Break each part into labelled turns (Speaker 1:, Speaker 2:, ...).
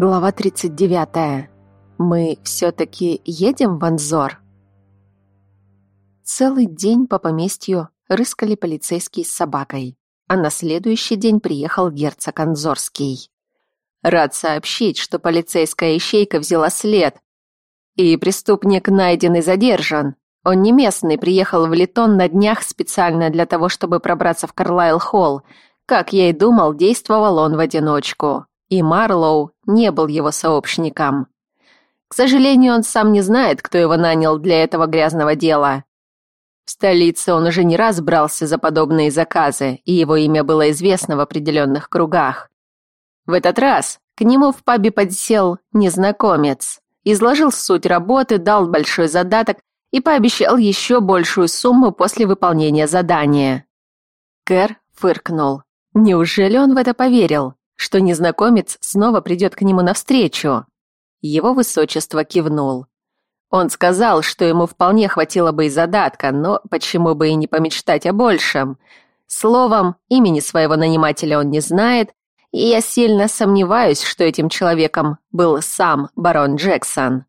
Speaker 1: Глава 39. Мы все-таки едем в Анзор? Целый день по поместью рыскали полицейские с собакой, а на следующий день приехал герцог Анзорский. Рад сообщить, что полицейская ищейка взяла след, и преступник найден и задержан. Он не местный, приехал в Литон на днях специально для того, чтобы пробраться в Карлайл-Холл. Как я и думал, действовал он в одиночку и Марлоу не был его сообщником. К сожалению, он сам не знает, кто его нанял для этого грязного дела. В столице он уже не раз брался за подобные заказы, и его имя было известно в определенных кругах. В этот раз к нему в пабе подсел незнакомец, изложил суть работы, дал большой задаток и пообещал еще большую сумму после выполнения задания. Кэр фыркнул. Неужели он в это поверил? Что незнакомец снова придет к нему навстречу. Его высочество кивнул. Он сказал, что ему вполне хватило бы и задатка, но почему бы и не помечтать о большем. Словом, имени своего нанимателя он не знает, и я сильно сомневаюсь, что этим человеком был сам барон Джексон.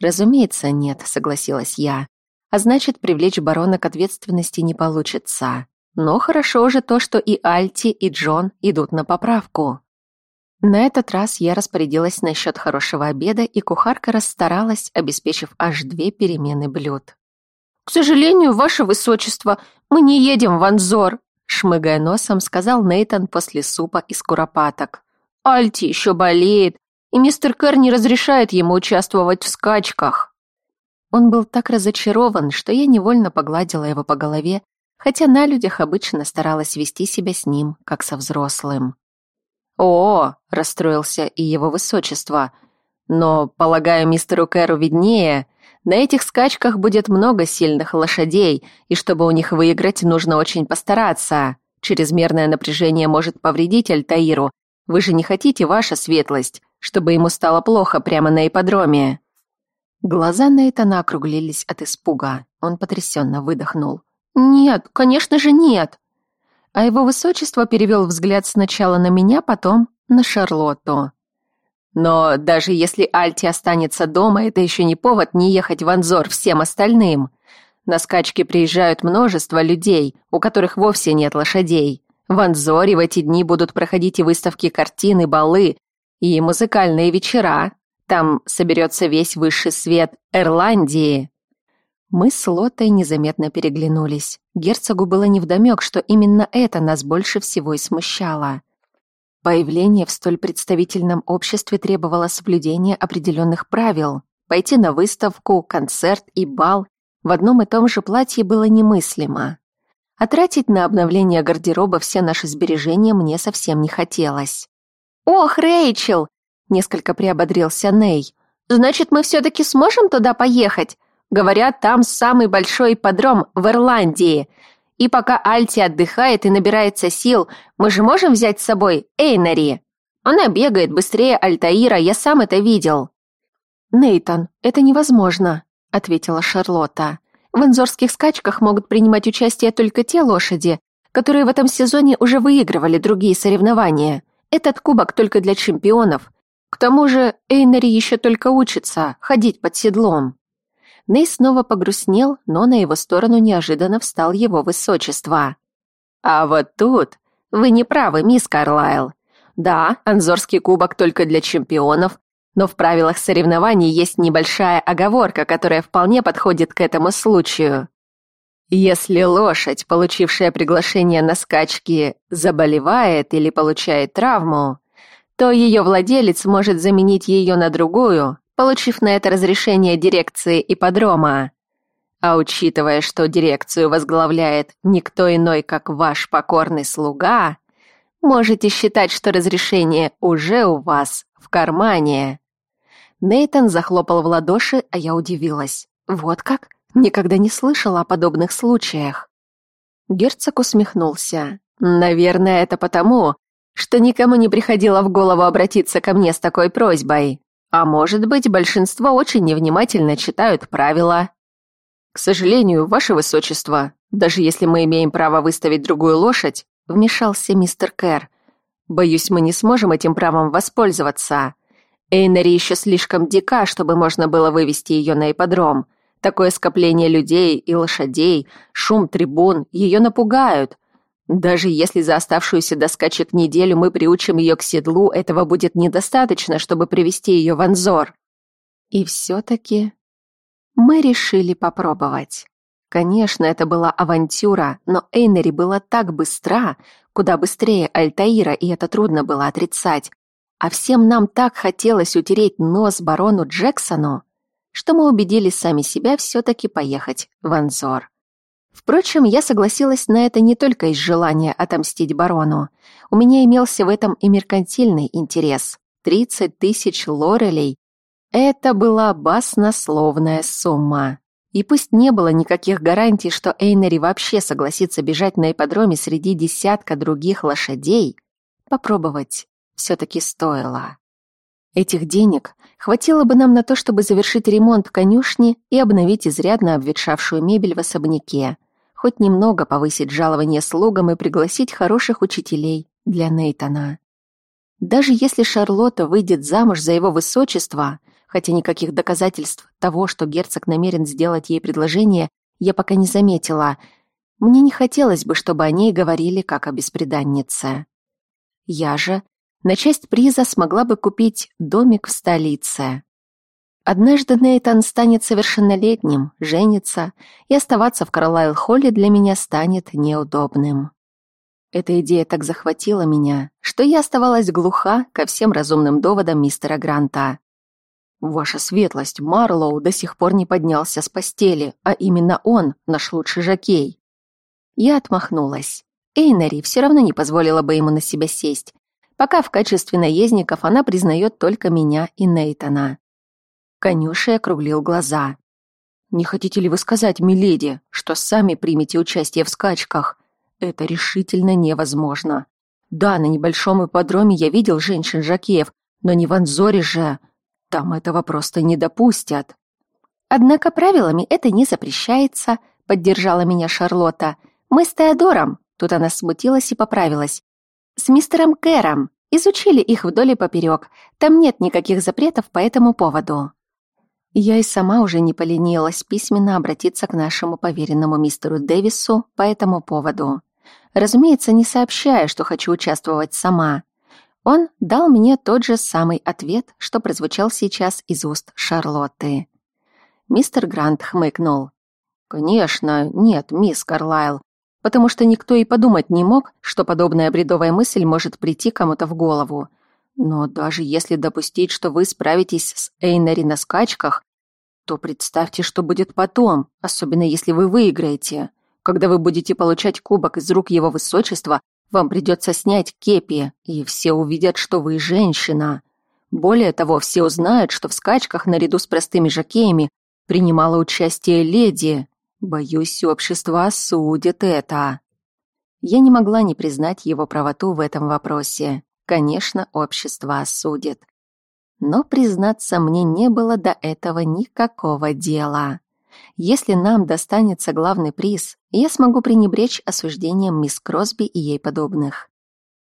Speaker 1: Разумеется, нет, согласилась я. А значит, привлечь барона к ответственности не получится. Но хорошо же то, что и Альти, и Джон идут на поправку. На этот раз я распорядилась насчет хорошего обеда, и кухарка расстаралась, обеспечив аж две перемены блюд. «К сожалению, ваше высочество, мы не едем в Анзор», шмыгая носом, сказал Нейтан после супа из куропаток. «Альти еще болеет, и мистер Кэр не разрешает ему участвовать в скачках». Он был так разочарован, что я невольно погладила его по голове хотя на людях обычно старалась вести себя с ним, как со взрослым. «О!» — расстроился и его высочество. «Но, полагаю, мистеру Кэру виднее. На этих скачках будет много сильных лошадей, и чтобы у них выиграть, нужно очень постараться. Чрезмерное напряжение может повредить Альтаиру. Вы же не хотите, ваша светлость, чтобы ему стало плохо прямо на ипподроме?» Глаза Нейтана округлились от испуга. Он потрясенно выдохнул. «Нет, конечно же нет!» А его высочество перевел взгляд сначала на меня, потом на Шарлотту. «Но даже если Альти останется дома, это еще не повод не ехать в Анзор всем остальным. На скачки приезжают множество людей, у которых вовсе нет лошадей. В Анзоре в эти дни будут проходить и выставки картин, и балы, и музыкальные вечера. Там соберется весь высший свет Ирландии. Мы с Лотой незаметно переглянулись. Герцогу было невдомек, что именно это нас больше всего и смущало. Появление в столь представительном обществе требовало соблюдения определенных правил. Пойти на выставку, концерт и бал в одном и том же платье было немыслимо. А тратить на обновление гардероба все наши сбережения мне совсем не хотелось. «Ох, Рэйчел!» — несколько приободрился Ней. «Значит, мы все-таки сможем туда поехать? Говорят, там самый большой ипподром в Ирландии. И пока Альти отдыхает и набирается сил, мы же можем взять с собой Эйнари. Она бегает быстрее Альтаира, я сам это видел». «Нейтан, это невозможно», — ответила Шарлотта. «В инзорских скачках могут принимать участие только те лошади, которые в этом сезоне уже выигрывали другие соревнования. Этот кубок только для чемпионов. К тому же Эйнари еще только учится ходить под седлом». Ней снова погрустнел, но на его сторону неожиданно встал его высочество. «А вот тут вы не правы, мисс Карлайл. Да, Анзорский кубок только для чемпионов, но в правилах соревнований есть небольшая оговорка, которая вполне подходит к этому случаю. Если лошадь, получившая приглашение на скачки, заболевает или получает травму, то ее владелец может заменить ее на другую, получив на это разрешение дирекции ипподрома. А учитывая, что дирекцию возглавляет никто иной, как ваш покорный слуга, можете считать, что разрешение уже у вас в кармане. Нейтан захлопал в ладоши, а я удивилась. Вот как? Никогда не слышала о подобных случаях. Герцог усмехнулся. Наверное, это потому, что никому не приходило в голову обратиться ко мне с такой просьбой. А может быть, большинство очень невнимательно читают правила. К сожалению, ваше высочество, даже если мы имеем право выставить другую лошадь, вмешался мистер Кэр. Боюсь, мы не сможем этим правом воспользоваться. Эйнери еще слишком дика, чтобы можно было вывести ее на ипподром. Такое скопление людей и лошадей, шум трибун ее напугают. Даже если за оставшуюся до скачек неделю мы приучим ее к седлу, этого будет недостаточно, чтобы привести ее в Анзор. И все-таки мы решили попробовать. Конечно, это была авантюра, но Эйнери была так быстра, куда быстрее Альтаира, и это трудно было отрицать. А всем нам так хотелось утереть нос барону Джексону, что мы убедили сами себя все-таки поехать в Анзор. Впрочем, я согласилась на это не только из желания отомстить барону. У меня имелся в этом и меркантильный интерес. Тридцать тысяч лорелей — это была баснословная сумма. И пусть не было никаких гарантий, что Эйнери вообще согласится бежать на ипподроме среди десятка других лошадей, попробовать все-таки стоило. Этих денег хватило бы нам на то, чтобы завершить ремонт конюшни и обновить изрядно обветшавшую мебель в особняке, хоть немного повысить жалование слугам и пригласить хороших учителей для Нейтана. Даже если Шарлотта выйдет замуж за его высочество, хотя никаких доказательств того, что герцог намерен сделать ей предложение, я пока не заметила, мне не хотелось бы, чтобы о ней говорили как о бесприданнице. Я же на часть приза смогла бы купить домик в столице. Однажды Нейтан станет совершеннолетним, женится, и оставаться в Карлайл-холле для меня станет неудобным. Эта идея так захватила меня, что я оставалась глуха ко всем разумным доводам мистера Гранта. «Ваша светлость, Марлоу до сих пор не поднялся с постели, а именно он, наш лучший жокей». Я отмахнулась. Эйнери все равно не позволила бы ему на себя сесть, пока в качестве наездников она признает только меня и Нейтана. Конюшей округлил глаза. «Не хотите ли вы сказать, миледи, что сами примете участие в скачках? Это решительно невозможно. Да, на небольшом ипподроме я видел женщин-жакеев, но не в Анзоре же. Там этого просто не допустят».
Speaker 2: «Однако правилами это не запрещается», — поддержала меня Шарлотта. «Мы с Теодором», — тут она смутилась и поправилась, с мистером Кэром. Изучили их вдоль и поперек. Там нет никаких запретов по этому поводу. Я и сама уже не поленилась письменно обратиться к нашему поверенному мистеру Дэвису по этому поводу. Разумеется, не сообщая, что хочу участвовать сама. Он дал мне тот же самый ответ, что прозвучал сейчас из уст Шарлотты. Мистер Грант хмыкнул. «Конечно, нет, мисс Карлайл потому что никто и подумать не мог, что подобная бредовая мысль может прийти кому-то в голову. Но даже если допустить, что вы справитесь с Эйнери на скачках, то представьте, что будет потом, особенно если вы выиграете. Когда вы будете получать кубок из рук его высочества, вам придется снять кепи, и все увидят, что вы женщина. Более того, все узнают, что в скачках наряду с простыми жокеями принимала участие леди, Боюсь, общество осудит это. Я не могла не признать его правоту в этом вопросе. Конечно, общество осудит. Но, признаться, мне не было до этого никакого дела. Если нам достанется главный приз, я смогу пренебречь осуждением мисс Кросби и ей подобных.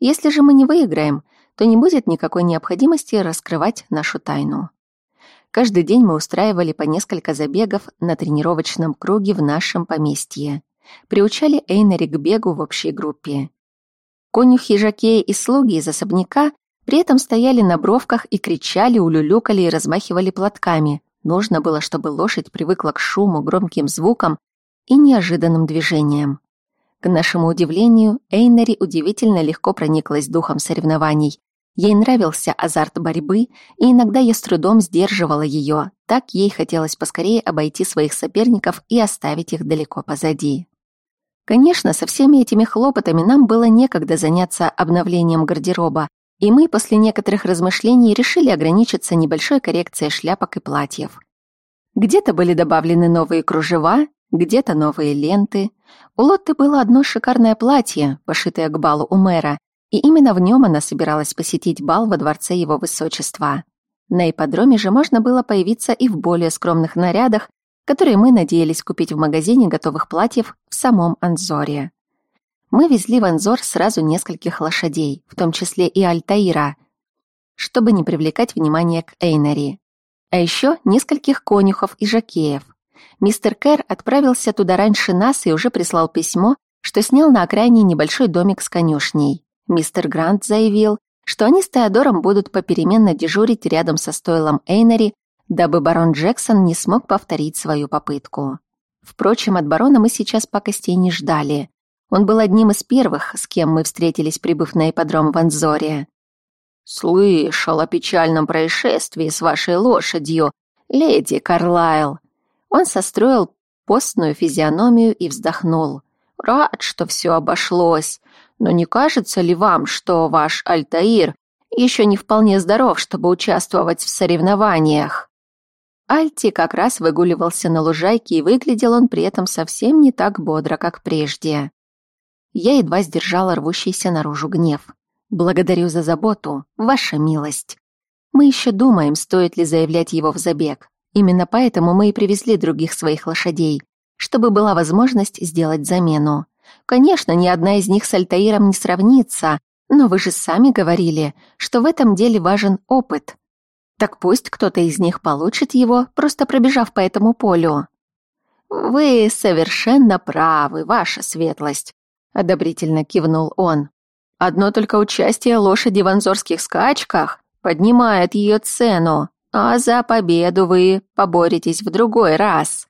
Speaker 2: Если же мы не выиграем, то не будет никакой необходимости раскрывать нашу тайну. Каждый день мы устраивали по несколько забегов на тренировочном круге в нашем поместье. Приучали Эйнери к бегу в общей группе. Конюхи, жакеи и слуги из особняка при этом стояли на бровках и кричали, улюлюкали и размахивали платками. Нужно было, чтобы лошадь привыкла к шуму, громким звукам и неожиданным движениям. К нашему удивлению, Эйнери удивительно легко прониклась духом соревнований Ей нравился азарт борьбы, и иногда я с трудом сдерживала ее. Так ей хотелось поскорее обойти своих соперников и оставить их далеко позади. Конечно, со всеми этими хлопотами нам было некогда заняться обновлением гардероба, и мы после некоторых размышлений решили ограничиться небольшой коррекцией шляпок и платьев. Где-то были добавлены новые кружева, где-то новые ленты. У Лотты было одно шикарное платье, пошитое к балу у мэра, и именно в нем она собиралась посетить бал во дворце его высочества. На ипподроме же можно было появиться и в более скромных нарядах, которые мы надеялись купить в магазине готовых платьев в самом Анзоре. Мы везли в Анзор сразу нескольких лошадей, в том числе и Альтаира. чтобы не привлекать внимание к Эйнери. А еще нескольких конюхов и жакеев. Мистер Кэр отправился туда раньше нас и уже прислал письмо, что снял на окраине небольшой домик с конюшней. Мистер Грант заявил, что они с Теодором будут попеременно дежурить рядом со стойлом Эйнери, дабы барон Джексон не смог повторить свою попытку. Впрочем, от барона мы сейчас пакостей не ждали. Он был одним из первых, с кем мы встретились, прибыв на ипподром в Анзоре. «Слышал о печальном происшествии с вашей лошадью, леди Карлайл». Он состроил постную физиономию и вздохнул. «Рад, что все обошлось. Но не кажется ли вам, что ваш Альтаир еще не вполне здоров, чтобы участвовать в соревнованиях?» Альти как раз выгуливался на лужайке, и выглядел он при этом совсем не так бодро, как прежде. Я едва сдержала рвущийся наружу гнев. «Благодарю за заботу, ваша милость. Мы еще думаем, стоит ли заявлять его в забег. Именно поэтому мы и привезли других своих лошадей, чтобы была возможность сделать замену. Конечно, ни одна из них с Альтаиром не сравнится, но вы же сами говорили, что в этом деле важен опыт. Так пусть кто-то из них получит его, просто пробежав по этому полю. Вы совершенно правы, ваша светлость, одобрительно кивнул он. Одно только участие лошади в анзорских скачках поднимает ее цену, а за победу вы поборетесь в другой раз.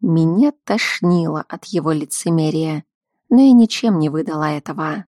Speaker 2: Меня тошнило от его лицемерия, но и ничем не выдала этого.